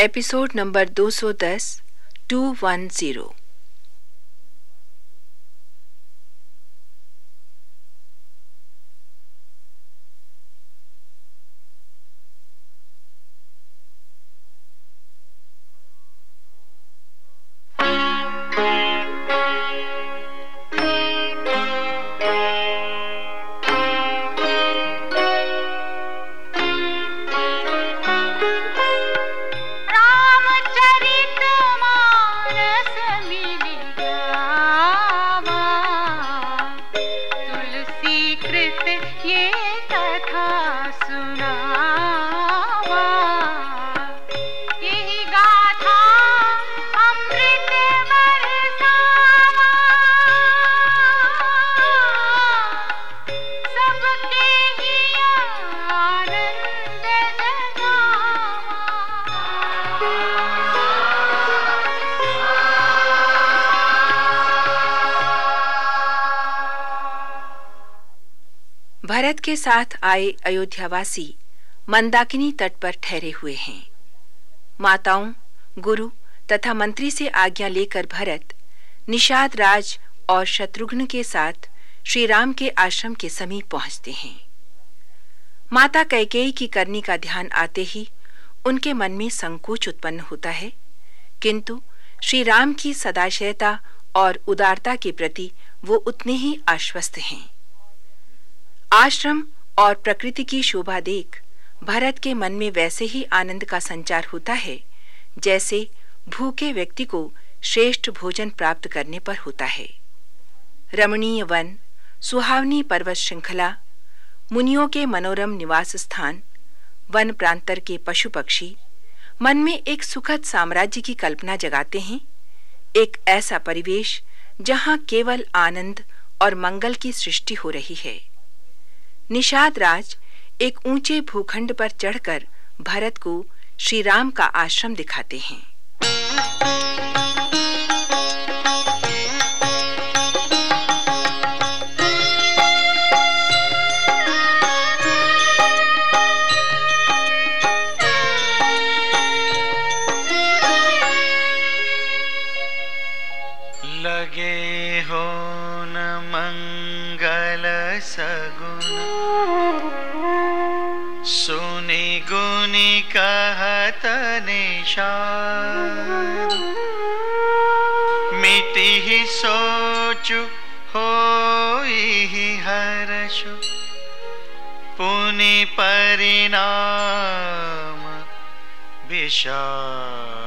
Episode number 210 210 के साथ आए अयोध्यावासी मंदाकिनी तट पर ठहरे हुए हैं। माताओं, गुरु तथा मंत्री से आज्ञा लेकर भरत, निषाद राज और शत्रुघ्न के साथ श्री राम के आश्रम के समीप पहुँचते हैं। माता कैकेयी की करनी का ध्यान आते ही उनके मन में संकोच उत्पन्न होता है, किंतु श्री राम की सदाशयता और उदारता के प्रति वो उतने ही आश्वस्त हैं। आश्रम और प्रकृति की शोभा देख, भरत के मन में वैसे ही आनंद का संचार होता है, जैसे भूखे व्यक्ति को श्रेष्ठ भोजन प्राप्त करने पर होता है। रमणीय वन, सुहावनी पर्वत श्रृंखला, मुनियों के मनोरम निवास स्थान, वन प्रांतर के पशु पक्षी, मन में एक सुखद साम्राज्य की कल्पना जगाते हैं, एक ऐसा परिवेश जहाँ केवल आनंद और मंगल की सृष्टि हो रही है। निषाद राज एक ऊँचे भूखंड पर चढ़कर भरत को श्री राम का आश्रम दिखाते हैं। लगे हो न मंगल सगुन सुनी गुनी कहत निशान मिटी ही सोचु हो ही पुनि परिणाम विषाद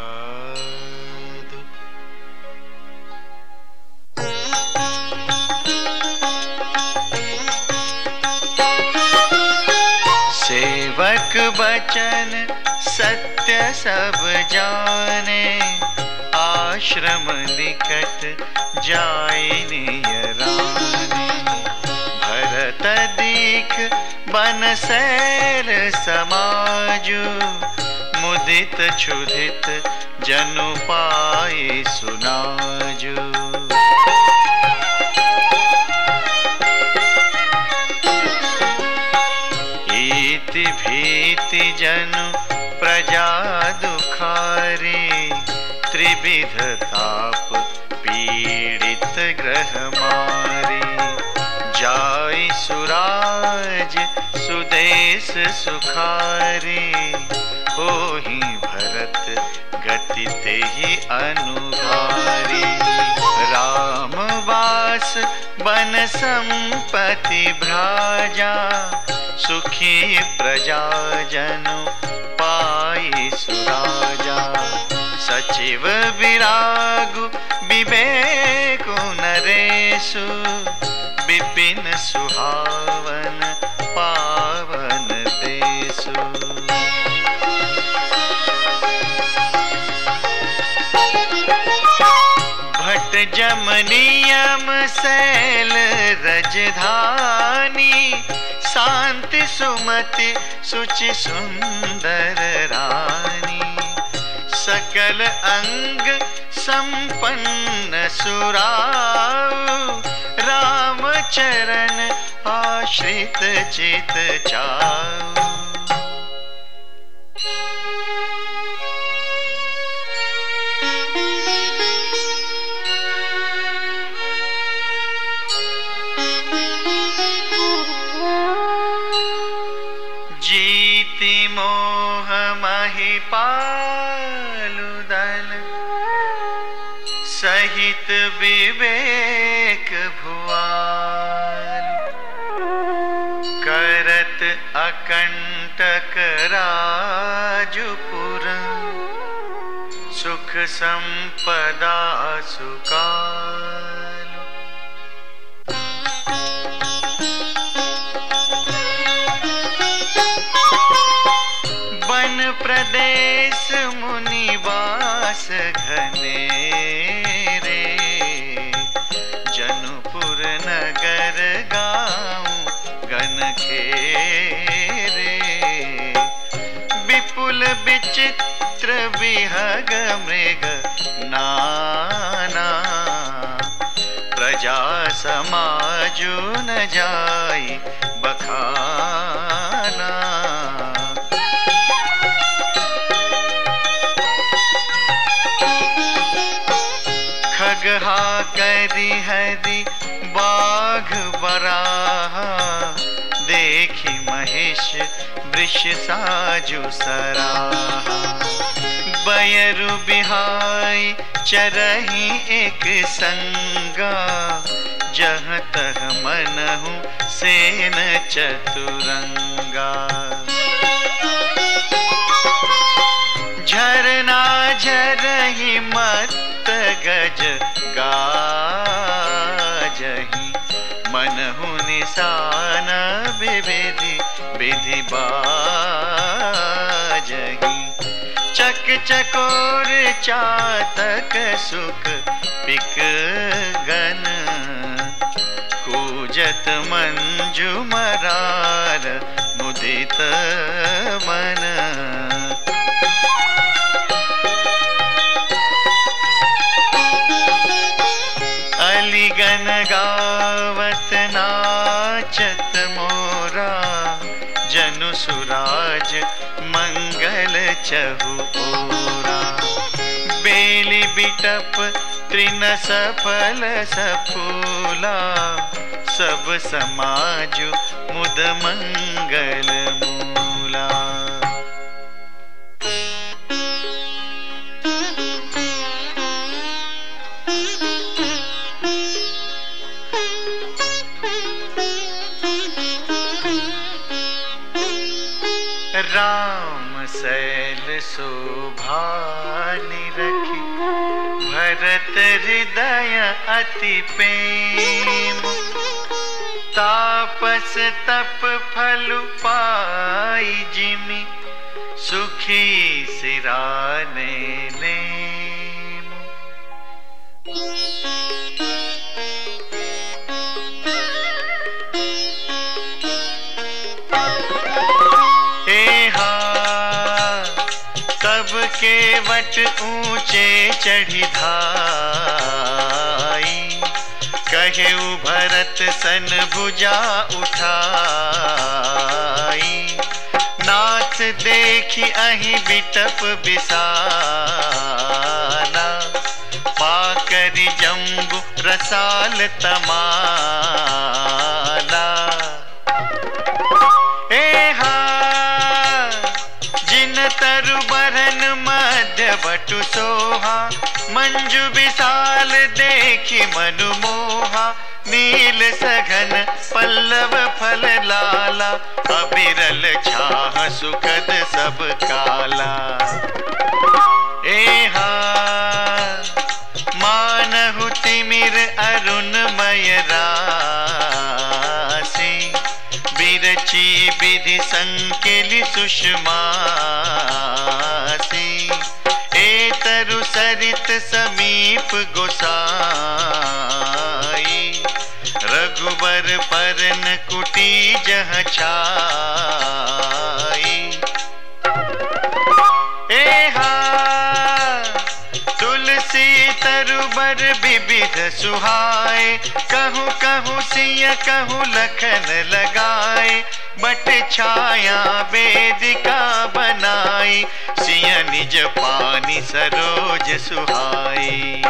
सेवक बचन, सत्य सब जाने। आश्रम निकट जाय भरत दीख बन सैर समाजु। मुदित क्षुधित जनु पाए भीति जनु प्रजा दुखारी, त्रिविध ताप पीड़ित ग्रह मारी। जाय सुराज, सुदेश सुखारी हो ही भरत गति ते ही अनुहारी राम वास बन संपति भ्राजा, सुखी प्रजा जनु पाई सुराजा। सचिव विरागु विवेकु नरेशु, विपिन सुहावन पावन भट जम नियम शैल रजधानी, शांति सुमति सुचि सुंदर रानी। सकल अंग संपन्न सुराव, राम चरण आश्रित चित चाऊ महिपालु दल। सहित विवेक भुआल। करत अकंटक राजपुर। सुख संपदा सुकाल। वन प्रदेश मुनिवास घने रे। जनपुर नगर गाँव खेरे। विपुल विचित्र विहग मृग नाना। प्रजा समाजु न जाई बखाना। करी हरि बाघ बराहा। देखी महेश वृष साजु सराहा। बयरु बिहाई चरही एक संगा। जह तह मनहु सेन चतुरंगा। झरना झरही मत गज बाजही चक चकोर चातक सुख पिक गन। कूजत मंजू मरार मुदित मन। अलिगन गावत नाचत मोरा। सुराज मंगल चहु बेली बिटप त्रिन सफल सफूला। सब समाज मुद मंगल मूला। सैल रखी। भरत हृदय अति प्रेम। तापस तप फल पाई जिमी। सुखी सिराने लेम। के वट ऊँचे चढ़ी धाई। कहे भरत सन भुजा उठाई। नाथ देखी अही बिटप बिसाला पाकरि जम्बु रसाल तमाला सोहा, मंजु विशाल देखी मनु मोहा नील सघन पल्लव फल लाला अबिरल छाह सुखद सब काला। एहा, मानहु तिमिर अरुणमय राशि बिरची विधि संकेलि सुषमासी सरित समीप गोसाई। रघुबर परन कुटी जह छाई। तुलसी तरुबर विविध सुहाए। कहूँ कहूँ सिय कहूँ लखन लगाए। बट छाया वेदिका बनाई सिया निज पानी सरोज सुहाई।